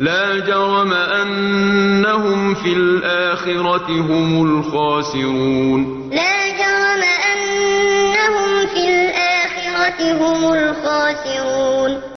لَا جَرَمَ أَنَّهُمْ فِي الْآخِرَةِ هُمُ الْخَاسِرُونَ. لَا جَرَمَ أَنَّهُمْ فِي الْآخِرَةِ هُمُ الْخَاسِرُونَ.